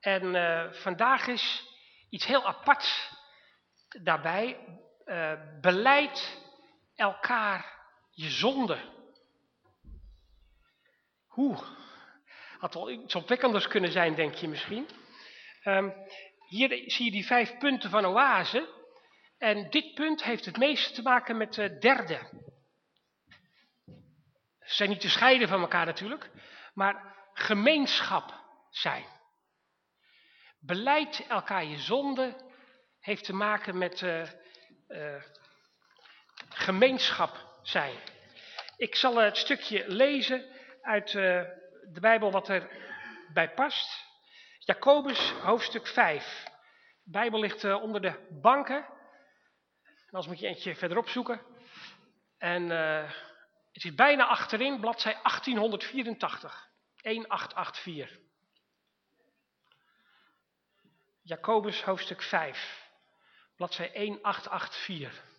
En eh, vandaag is iets heel aparts daarbij. Uh, beleid elkaar je zonde. Hoe? Had wel iets opwekkenders kunnen zijn, denk je misschien. Um, hier zie je die vijf punten van oase. En dit punt heeft het meeste te maken met de derde. Ze zijn niet te scheiden van elkaar natuurlijk, maar gemeenschap zijn. Beleid elkaar je zonde heeft te maken met uh, uh, gemeenschap zijn. Ik zal het stukje lezen uit uh, de Bijbel wat er bij past. Jacobus hoofdstuk 5. De Bijbel ligt onder de banken. En als moet je eentje verderop zoeken. En het zit bijna achterin, bladzij 1884. 1884. Jacobus hoofdstuk 5, bladzij 1884.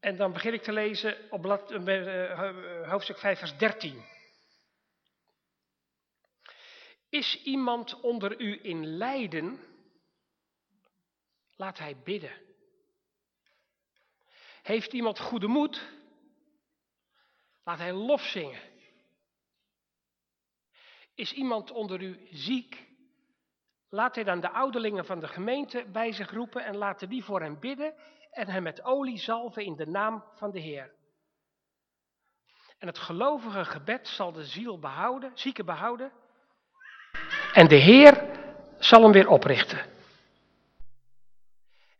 En dan begin ik te lezen op blad, uh, hoofdstuk 5, vers 13. Is iemand onder u in lijden? Laat hij bidden. Heeft iemand goede moed? Laat hij lof zingen. Is iemand onder u ziek? Laat hij dan de ouderlingen van de gemeente bij zich roepen en laten die voor hem bidden en hem met olie zalven in de naam van de Heer. En het gelovige gebed zal de ziel behouden, zieke behouden en de Heer zal hem weer oprichten.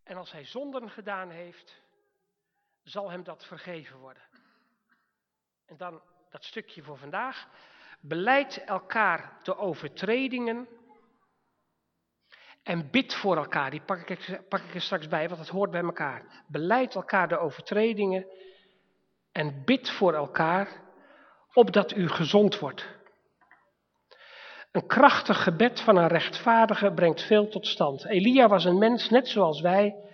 En als hij zonden gedaan heeft, zal hem dat vergeven worden. En dan dat stukje voor vandaag. Beleid elkaar de overtredingen en bid voor elkaar. Die pak ik, pak ik er straks bij, want het hoort bij elkaar. Beleid elkaar de overtredingen en bid voor elkaar, opdat u gezond wordt. Een krachtig gebed van een rechtvaardige brengt veel tot stand. Elia was een mens net zoals wij.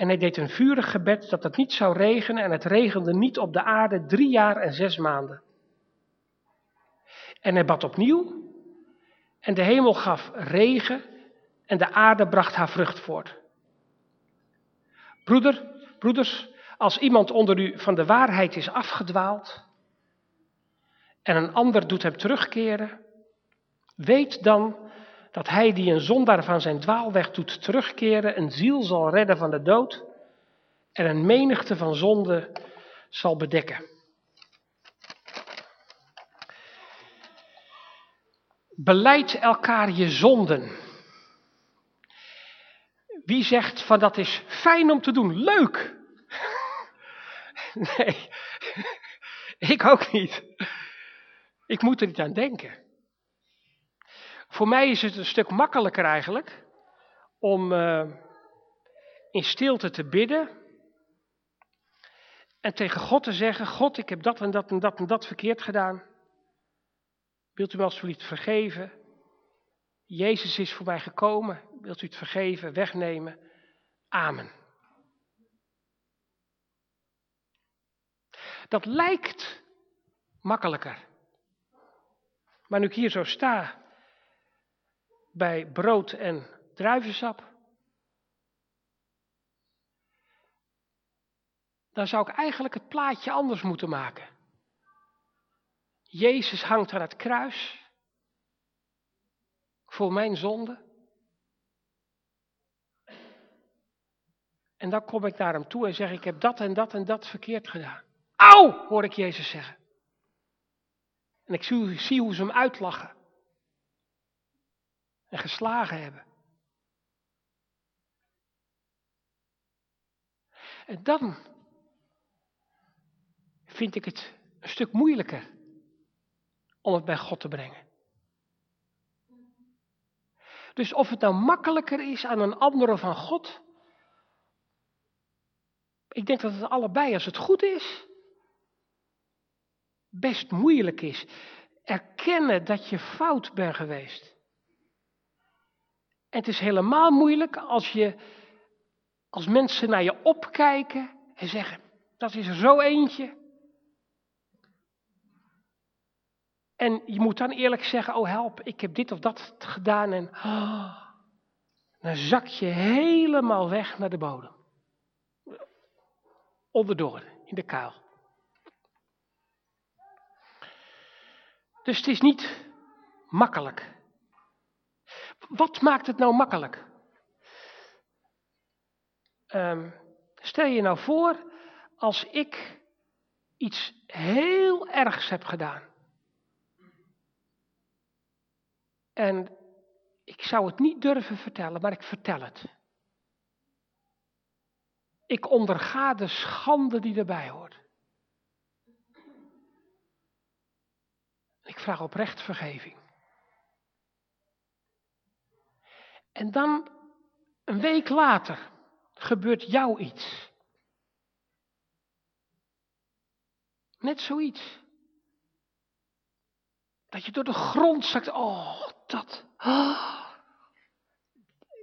En hij deed een vurig gebed dat het niet zou regenen. En het regende niet op de aarde drie jaar en zes maanden. En hij bad opnieuw. En de hemel gaf regen. En de aarde bracht haar vrucht voort. Broeder, broeders, als iemand onder u van de waarheid is afgedwaald. En een ander doet hem terugkeren Weet dan dat hij die een zondaar van zijn dwaalweg doet terugkeren, een ziel zal redden van de dood en een menigte van zonde zal bedekken. Beleid elkaar je zonden. Wie zegt van dat is fijn om te doen, leuk. Nee, ik ook niet. Ik moet er niet aan denken. Voor mij is het een stuk makkelijker eigenlijk om uh, in stilte te bidden en tegen God te zeggen, God, ik heb dat en dat en dat en dat verkeerd gedaan. Wilt u me alsjeblieft vergeven? Jezus is voor mij gekomen. Wilt u het vergeven, wegnemen? Amen. Dat lijkt makkelijker. Maar nu ik hier zo sta, bij brood en druivensap. Dan zou ik eigenlijk het plaatje anders moeten maken. Jezus hangt aan het kruis voor mijn zonde. En dan kom ik naar hem toe en zeg ik heb dat en dat en dat verkeerd gedaan. Auw, hoor ik Jezus zeggen. En ik zie, zie hoe ze hem uitlachen en geslagen hebben. En dan vind ik het een stuk moeilijker om het bij God te brengen. Dus of het nou makkelijker is aan een ander of aan God, ik denk dat het allebei, als het goed is, best moeilijk is. Erkennen dat je fout bent geweest. En het is helemaal moeilijk als je Als mensen naar je opkijken en zeggen, dat is er zo eentje. En je moet dan eerlijk zeggen, oh help, ik heb dit of dat gedaan en oh, dan zak je helemaal weg naar de bodem. Onderdoor, in de kuil. Dus het is niet makkelijk. Wat maakt het nou makkelijk? Um, stel je nou voor, als ik iets heel ergs heb gedaan. En ik zou het niet durven vertellen, maar ik vertel het. Ik onderga de schande die erbij hoort. Ik vraag oprecht vergeving. En dan, een week later, gebeurt jou iets. Net zoiets. Dat je door de grond zakt, oh, dat.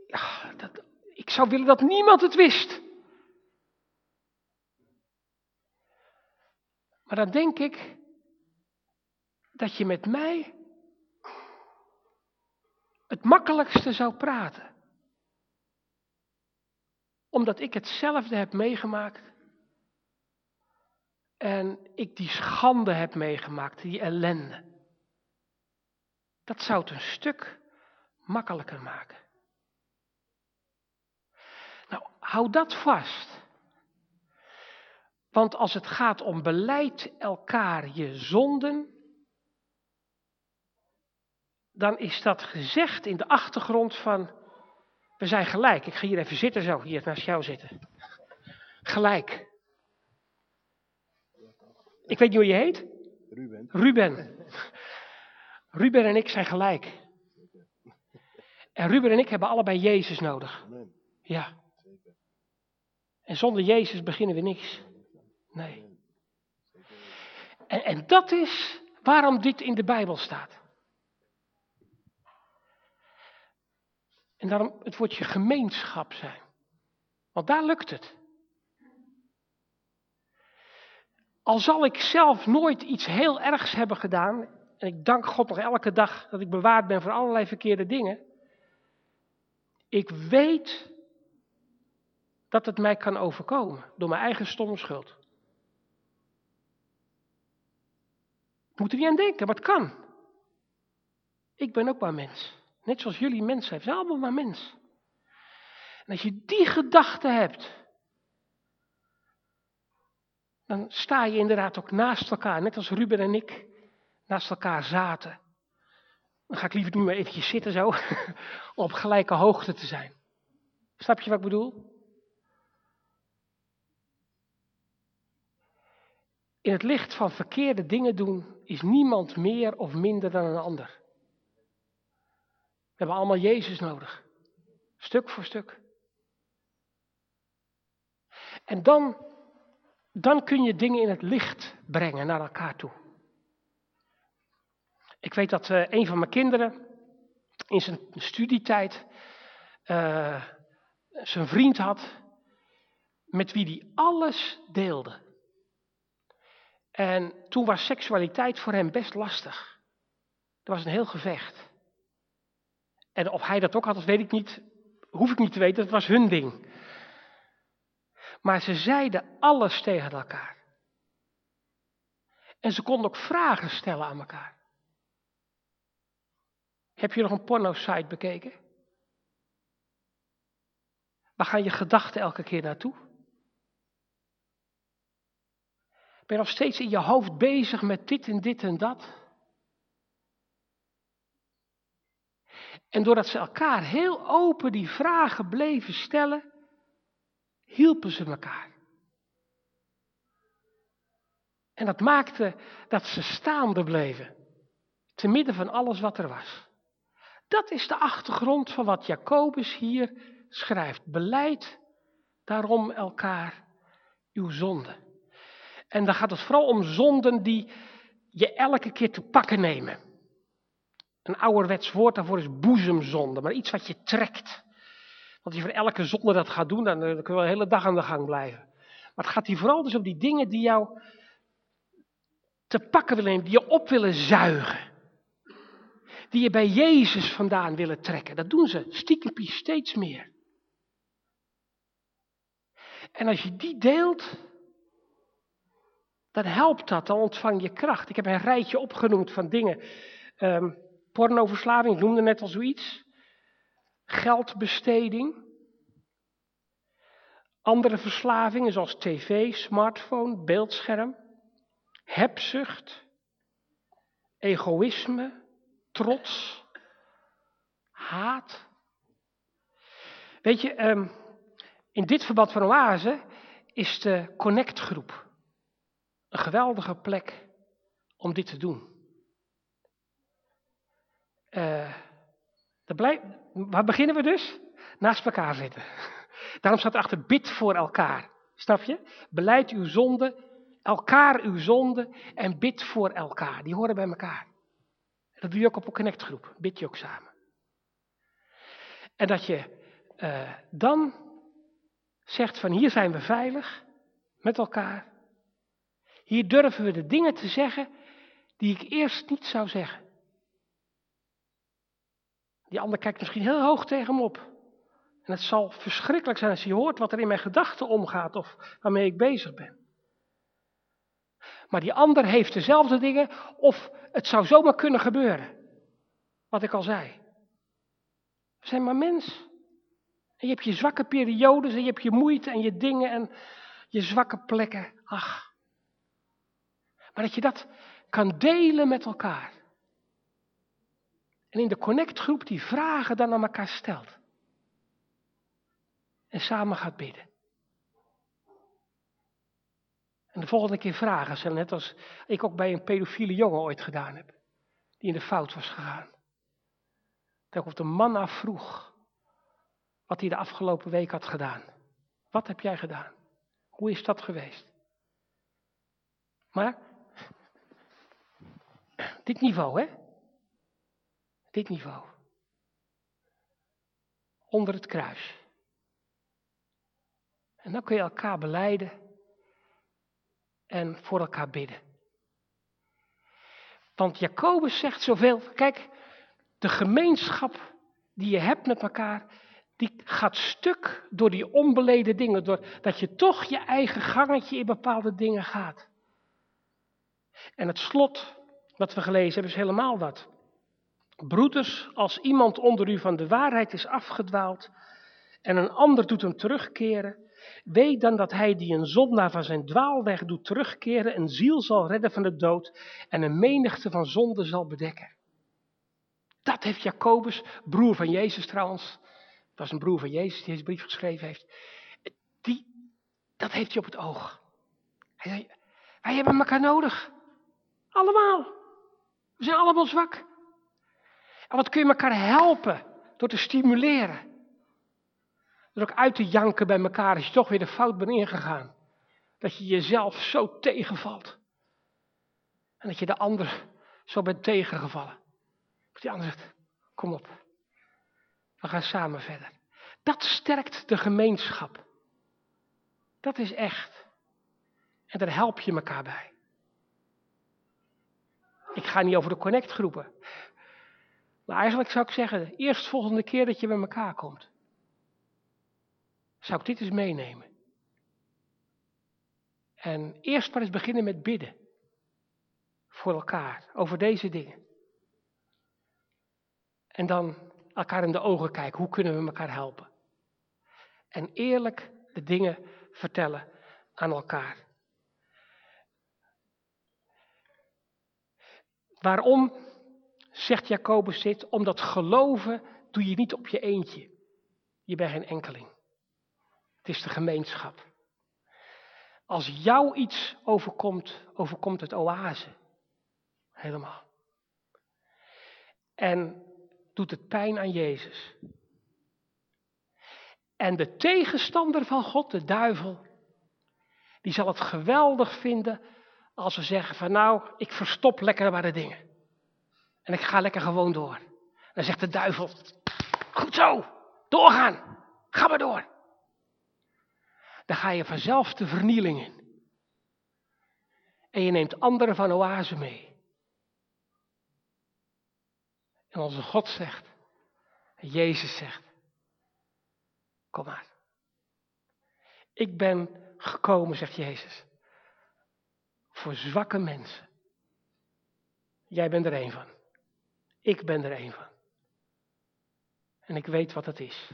Ja, dat, ik zou willen dat niemand het wist. Maar dan denk ik dat je met mij het makkelijkste zou praten. Omdat ik hetzelfde heb meegemaakt. En ik die schande heb meegemaakt, die ellende. Dat zou het een stuk makkelijker maken. Nou, hou dat vast. Want als het gaat om beleid elkaar je zonden, dan is dat gezegd in de achtergrond van, we zijn gelijk. Ik ga hier even zitten zo, hier naast jou zitten. Gelijk. Ik weet niet hoe je heet. Ruben. Ruben. Ruben en ik zijn gelijk. En Ruben en ik hebben allebei Jezus nodig. Ja. En zonder Jezus beginnen we niks. Nee. En, en dat is waarom dit in de Bijbel staat. En daarom het woordje gemeenschap zijn. Want daar lukt het. Al zal ik zelf nooit iets heel ergs hebben gedaan, en ik dank God nog elke dag dat ik bewaard ben voor allerlei verkeerde dingen. Ik weet dat het mij kan overkomen door mijn eigen stomme schuld. Ik moet er niet aan denken, maar het kan. Ik ben ook maar mens. Net zoals jullie mensen zijn, we zijn allemaal maar mens. En als je die gedachte hebt, dan sta je inderdaad ook naast elkaar, net als Ruben en ik naast elkaar zaten. Dan ga ik liever nu maar eventjes zitten zo, om op gelijke hoogte te zijn. Snap je wat ik bedoel? In het licht van verkeerde dingen doen is niemand meer of minder dan een ander. We hebben allemaal Jezus nodig. Stuk voor stuk. En dan, dan kun je dingen in het licht brengen naar elkaar toe. Ik weet dat uh, een van mijn kinderen in zijn studietijd uh, zijn vriend had met wie hij alles deelde. En toen was seksualiteit voor hem best lastig. Er was een heel gevecht. En of hij dat ook had, dat weet ik niet, hoef ik niet te weten, dat was hun ding. Maar ze zeiden alles tegen elkaar. En ze konden ook vragen stellen aan elkaar. Heb je nog een porno-site bekeken? Waar gaan je gedachten elke keer naartoe? Ben je nog steeds in je hoofd bezig met dit en dit en dat? En doordat ze elkaar heel open die vragen bleven stellen, hielpen ze elkaar. En dat maakte dat ze staande bleven, te midden van alles wat er was. Dat is de achtergrond van wat Jacobus hier schrijft. Beleid daarom elkaar uw zonden. En dan gaat het vooral om zonden die je elke keer te pakken nemen. Een ouderwets woord daarvoor is boezemzonde, maar iets wat je trekt. Want als je voor elke zonde dat gaat doen, dan, dan kun je wel de hele dag aan de gang blijven. Maar het gaat hier vooral dus om die dingen die jou te pakken willen nemen, die je op willen zuigen. Die je bij Jezus vandaan willen trekken. Dat doen ze stiekem steeds meer. En als je die deelt, dan helpt dat, dan ontvang je kracht. Ik heb een rijtje opgenoemd van dingen. Um, pornoverslaving, ik noemde net al zoiets. Geldbesteding. Andere verslavingen zoals tv, smartphone, beeldscherm. Hebzucht. Egoïsme. Trots. Haat. Weet je, um, in dit verband van Oase is de connectgroep een geweldige plek om dit te doen. Uh, waar beginnen we dus? Naast elkaar zitten. Daarom staat er achter bid voor elkaar. Snap je? Beleid uw zonde, elkaar uw zonde en bid voor elkaar. Die horen bij elkaar. Dat doe je ook op een connectgroep. Bid je ook samen. En dat je uh, dan zegt van hier zijn we veilig met elkaar. Hier durven we de dingen te zeggen die ik eerst niet zou zeggen. Die ander kijkt misschien heel hoog tegen hem op. En het zal verschrikkelijk zijn als hij hoort wat er in mijn gedachten omgaat of waarmee ik bezig ben. Maar die ander heeft dezelfde dingen of het zou zomaar kunnen gebeuren. Wat ik al zei. We zijn maar mens. En je hebt je zwakke periodes en je hebt je moeite en je dingen en je zwakke plekken. Ach. Maar dat je dat kan delen met elkaar. En in de connectgroep die vragen dan aan elkaar stelt. En samen gaat bidden. En de volgende keer vragen ze, net als ik ook bij een pedofiele jongen ooit gedaan heb. Die in de fout was gegaan. Dat ik op de man afvroeg wat hij de afgelopen week had gedaan. Wat heb jij gedaan? Hoe is dat geweest? Maar, dit niveau, hè? Dit niveau. Onder het kruis. En dan kun je elkaar beleiden en voor elkaar bidden. Want Jacobus zegt zoveel, kijk, de gemeenschap die je hebt met elkaar, die gaat stuk door die onbeleden dingen, doordat je toch je eigen gangetje in bepaalde dingen gaat. En het slot, wat we gelezen hebben, is helemaal dat. Broeders, als iemand onder u van de waarheid is afgedwaald en een ander doet hem terugkeren, weet dan dat hij die een zondaar van zijn dwaalweg doet terugkeren, een ziel zal redden van de dood en een menigte van zonden zal bedekken. Dat heeft Jacobus, broer van Jezus trouwens, was een broer van Jezus die deze brief geschreven heeft. Die, dat heeft hij op het oog. Hij zei, wij hebben elkaar nodig. Allemaal. We zijn allemaal zwak. En wat kun je elkaar helpen door te stimuleren? Door ook uit te janken bij elkaar als je toch weer de fout bent ingegaan. Dat je jezelf zo tegenvalt. En dat je de ander zo bent tegengevallen. Dat die ander zegt, kom op. We gaan samen verder. Dat sterkt de gemeenschap. Dat is echt. En daar help je elkaar bij. Ik ga niet over de connectgroepen. Maar eigenlijk zou ik zeggen, eerst volgende keer dat je bij elkaar komt, zou ik dit eens meenemen. En eerst maar eens beginnen met bidden. Voor elkaar, over deze dingen. En dan elkaar in de ogen kijken. Hoe kunnen we elkaar helpen? En eerlijk de dingen vertellen aan elkaar. Waarom zegt Jacobus dit? Omdat geloven doe je niet op je eentje. Je bent geen enkeling. Het is de gemeenschap. Als jou iets overkomt, overkomt het oase. Helemaal. En doet het pijn aan Jezus. En de tegenstander van God, de duivel, die zal het geweldig vinden als we zeggen van nou, ik verstop lekker maar de dingen. En ik ga lekker gewoon door. Dan zegt de duivel, goed zo, doorgaan. Ga maar door. Dan ga je vanzelf de vernieling in. En je neemt anderen van oase mee. En onze God zegt, Jezus zegt, kom maar. Ik ben gekomen, zegt Jezus, voor zwakke mensen. Jij bent er een van. Ik ben er een van. En ik weet wat het is.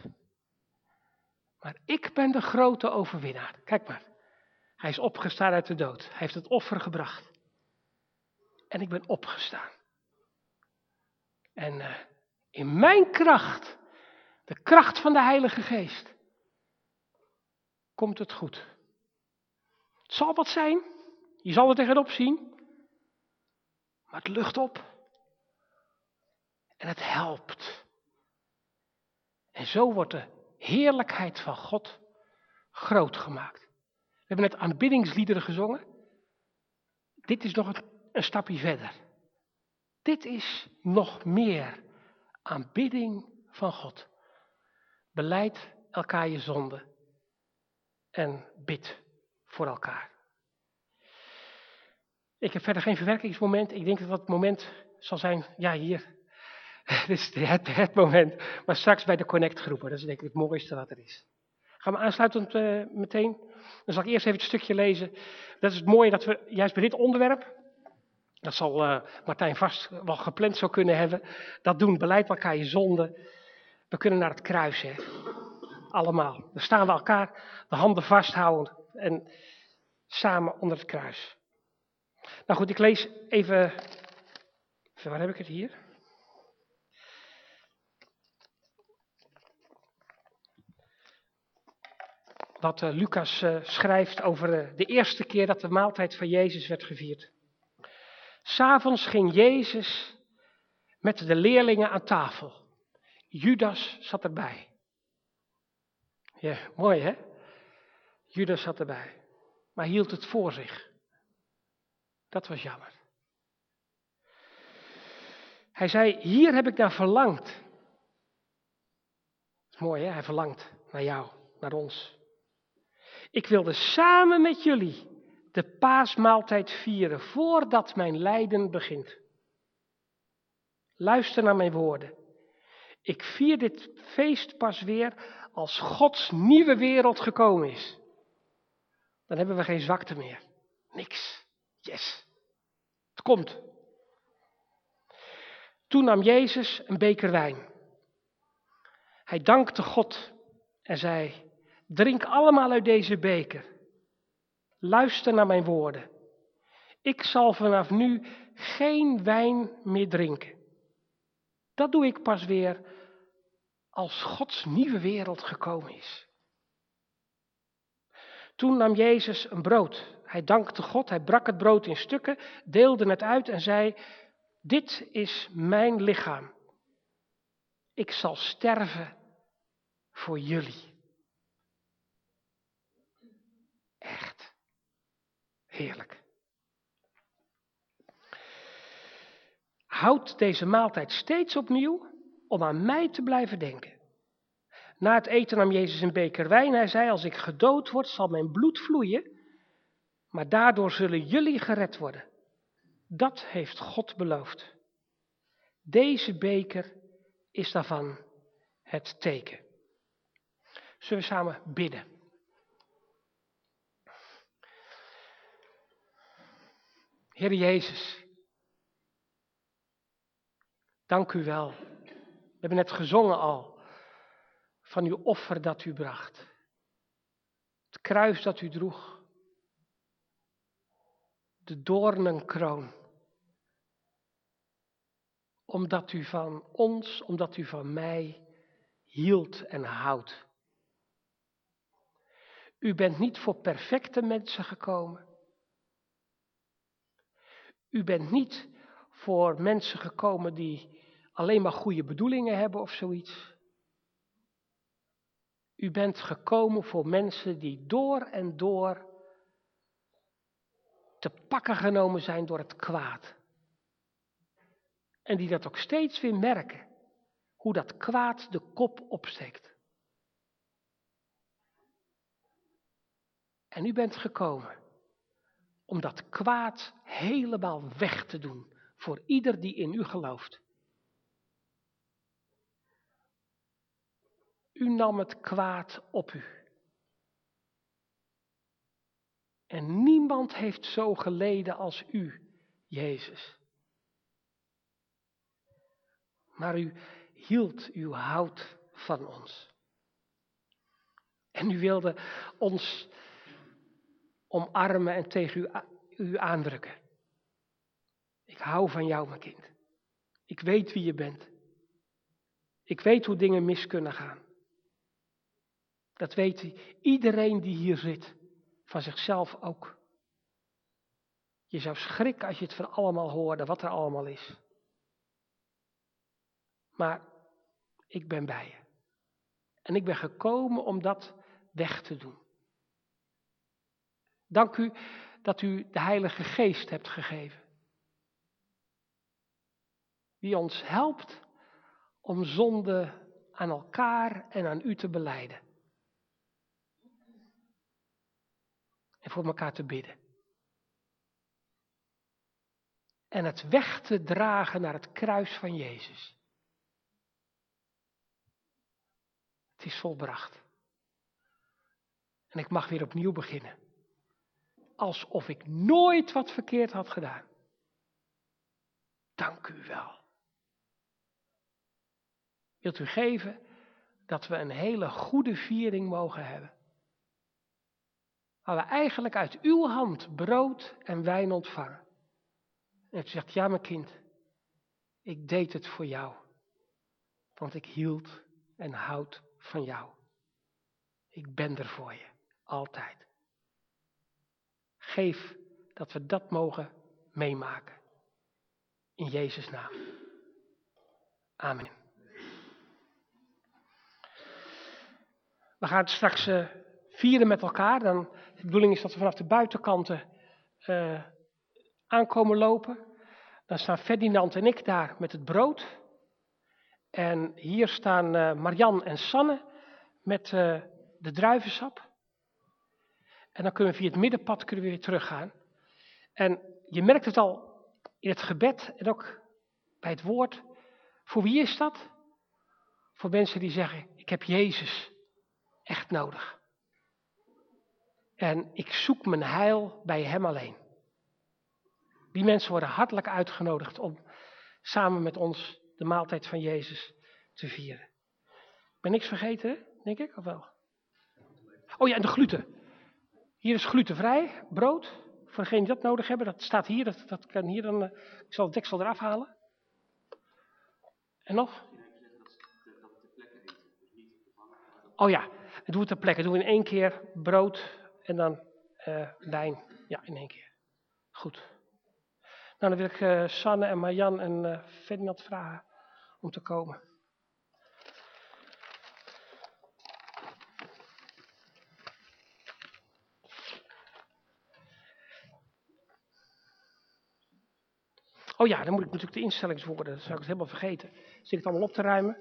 Maar ik ben de grote overwinnaar. Kijk maar. Hij is opgestaan uit de dood. Hij heeft het offer gebracht. En ik ben opgestaan. En uh, in mijn kracht, de kracht van de Heilige Geest, komt het goed. Het zal wat zijn. Je zal er tegenop zien. Maar het lucht op. En het helpt. En zo wordt de heerlijkheid van God groot gemaakt. We hebben net aanbiddingsliederen gezongen. Dit is nog een, een stapje verder. Dit is nog meer aanbidding van God. Beleid elkaar je zonde en bid voor elkaar. Ik heb verder geen verwerkingsmoment. Ik denk dat dat moment zal zijn, ja hier, dit is het, het moment. Maar straks bij de connectgroepen, dat is denk ik het mooiste wat er is. Gaan we aansluitend uh, meteen. Dan zal ik eerst even het stukje lezen. Dat is het mooie dat we juist bij dit onderwerp, dat zal uh, Martijn vast wel gepland zou kunnen hebben, dat doen, beleid elkaar je zonde. We kunnen naar het kruis, hè. Allemaal. Dan staan we elkaar de handen vasthouden en samen onder het kruis. Nou goed, ik lees even, waar heb ik het hier? Wat uh, Lucas uh, schrijft over uh, de eerste keer dat de maaltijd van Jezus werd gevierd. S'avonds ging Jezus met de leerlingen aan tafel. Judas zat erbij. Ja, mooi hè? Judas zat erbij. Maar hield het voor zich. Dat was jammer. Hij zei, hier heb ik naar verlangd. Mooi hè, hij verlangt naar jou, naar ons. Ik wilde samen met jullie de paasmaaltijd vieren voordat mijn lijden begint. Luister naar mijn woorden. Ik vier dit feest pas weer als Gods nieuwe wereld gekomen is. Dan hebben we geen zwakte meer. Niks. Yes. Het komt. Toen nam Jezus een beker wijn. Hij dankte God en zei: Drink allemaal uit deze beker. Luister naar mijn woorden. Ik zal vanaf nu geen wijn meer drinken. Dat doe ik pas weer als Gods nieuwe wereld gekomen is. Toen nam Jezus een brood. Hij dankte God, hij brak het brood in stukken, deelde het uit en zei: Dit is mijn lichaam. Ik zal sterven voor jullie. Echt. Heerlijk. Houd deze maaltijd steeds opnieuw om aan mij te blijven denken. Na het eten nam Jezus een beker wijn. Hij zei, als ik gedood word, zal mijn bloed vloeien, maar daardoor zullen jullie gered worden. Dat heeft God beloofd. Deze beker is daarvan het teken. Zullen we samen bidden? Heer Jezus, dank u wel. We hebben net gezongen al van uw offer dat u bracht. Het kruis dat u droeg. De doornenkroon. Omdat u van ons, omdat u van mij hield en houdt. U bent niet voor perfecte mensen gekomen. U bent niet voor mensen gekomen die alleen maar goede bedoelingen hebben of zoiets. U bent gekomen voor mensen die door en door te pakken genomen zijn door het kwaad. En die dat ook steeds weer merken, hoe dat kwaad de kop opsteekt. En u bent gekomen om dat kwaad helemaal weg te doen voor ieder die in u gelooft. U nam het kwaad op u. En niemand heeft zo geleden als u, Jezus. Maar u hield, u houdt van ons. En u wilde ons omarmen en tegen u, u aandrukken. Ik hou van jou, mijn kind. Ik weet wie je bent. Ik weet hoe dingen mis kunnen gaan. Dat weet iedereen die hier zit, van zichzelf ook. Je zou schrikken als je het van allemaal hoorde, wat er allemaal is. Maar ik ben bij je. En ik ben gekomen om dat weg te doen. Dank u dat u de Heilige Geest hebt gegeven. Die ons helpt om zonde aan elkaar en aan u te beleiden. En voor elkaar te bidden. En het weg te dragen naar het kruis van Jezus. Het is volbracht. En ik mag weer opnieuw beginnen. Alsof ik nooit wat verkeerd had gedaan. Dank u wel. Wilt u geven dat we een hele goede viering mogen hebben? Waar we eigenlijk uit uw hand brood en wijn ontvangen. En u zegt, ja mijn kind, ik deed het voor jou. Want ik hield en houd van jou. Ik ben er voor je, altijd. Geef dat we dat mogen meemaken. In Jezus' naam. Amen. We gaan straks uh, vieren met elkaar. Dan, de bedoeling is dat we vanaf de buitenkanten uh, aankomen lopen. Dan staan Ferdinand en ik daar met het brood. En hier staan uh, Marian en Sanne met de druivensap. En dan kunnen we via het middenpad kunnen we weer teruggaan. En je merkt het al in het gebed en ook bij het woord. Voor wie is dat? Voor mensen die zeggen, ik heb Jezus echt nodig. En ik zoek mijn heil bij Hem alleen. Die mensen worden hartelijk uitgenodigd om samen met ons de maaltijd van Jezus te vieren. Ben niks vergeten, denk ik, of wel? Oh ja, en de gluten. Hier is glutenvrij, brood. Voor degenen die dat nodig hebben, dat staat hier, dat, dat kan hier dan, uh, ik zal het deksel eraf halen. En nog? Oh ja, doe het ter plekke. Doe in één keer brood en dan uh, wijn. Ja, in één keer. Goed. Nou, dan wil ik uh, Sanne en Marjan en uh, Ferdinand vragen om te komen. Oh ja, dan moet ik natuurlijk de instellingswoorden, dat zou ik het helemaal vergeten. Zit het allemaal op te ruimen?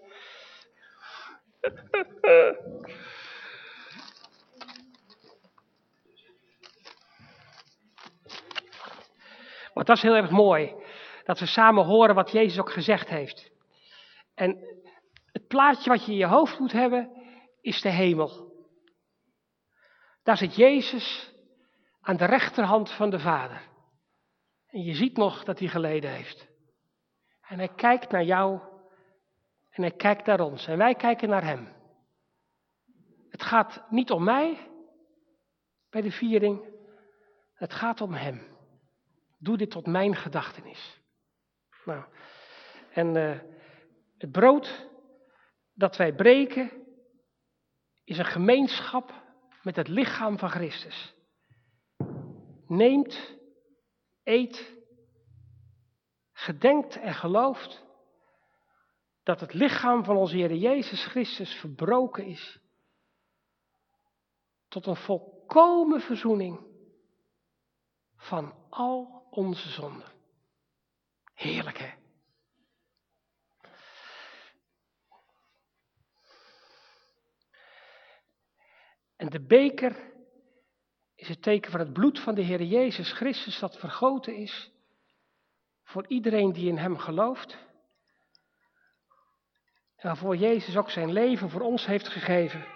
Want dat is heel erg mooi. Dat we samen horen wat Jezus ook gezegd heeft. En het plaatje wat je in je hoofd moet hebben, is de hemel. Daar zit Jezus aan de rechterhand van de Vader. En je ziet nog dat hij geleden heeft. En hij kijkt naar jou en hij kijkt naar ons. En wij kijken naar hem. Het gaat niet om mij bij de viering. Het gaat om hem. Doe dit tot mijn gedachtenis. Nou, en uh, het brood dat wij breken is een gemeenschap met het lichaam van Christus. Neemt, eet, gedenkt en gelooft dat het lichaam van onze Heer Jezus Christus verbroken is tot een volkomen verzoening van al onze zonden. Heerlijk hè? En de beker is het teken van het bloed van de Heer Jezus Christus dat vergoten is voor iedereen die in Hem gelooft. En waarvoor Jezus ook zijn leven voor ons heeft gegeven.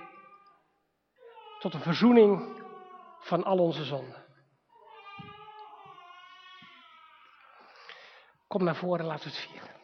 Tot een verzoening van al onze zonden. Kom naar voren, laten we het vieren.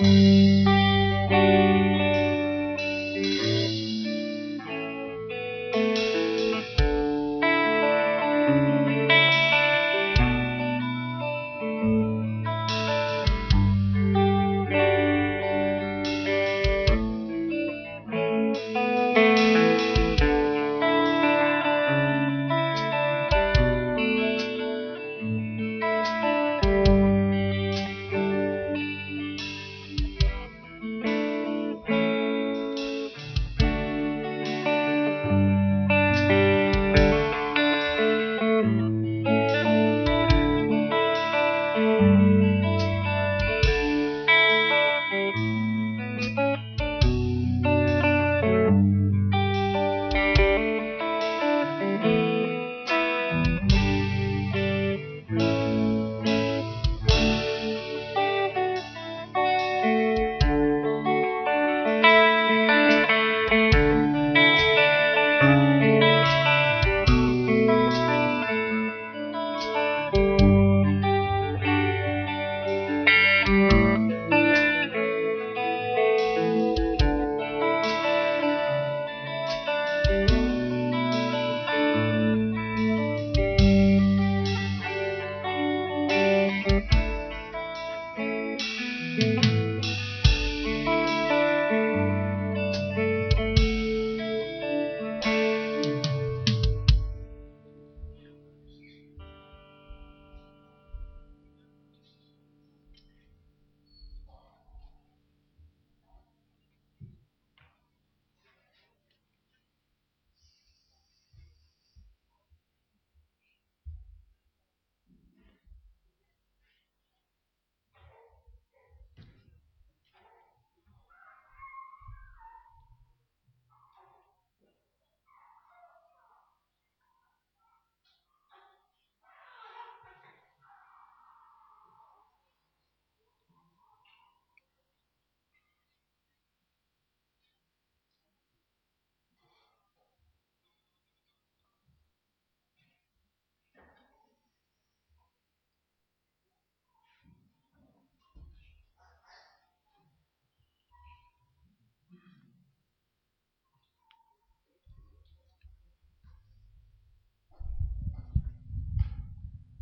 Música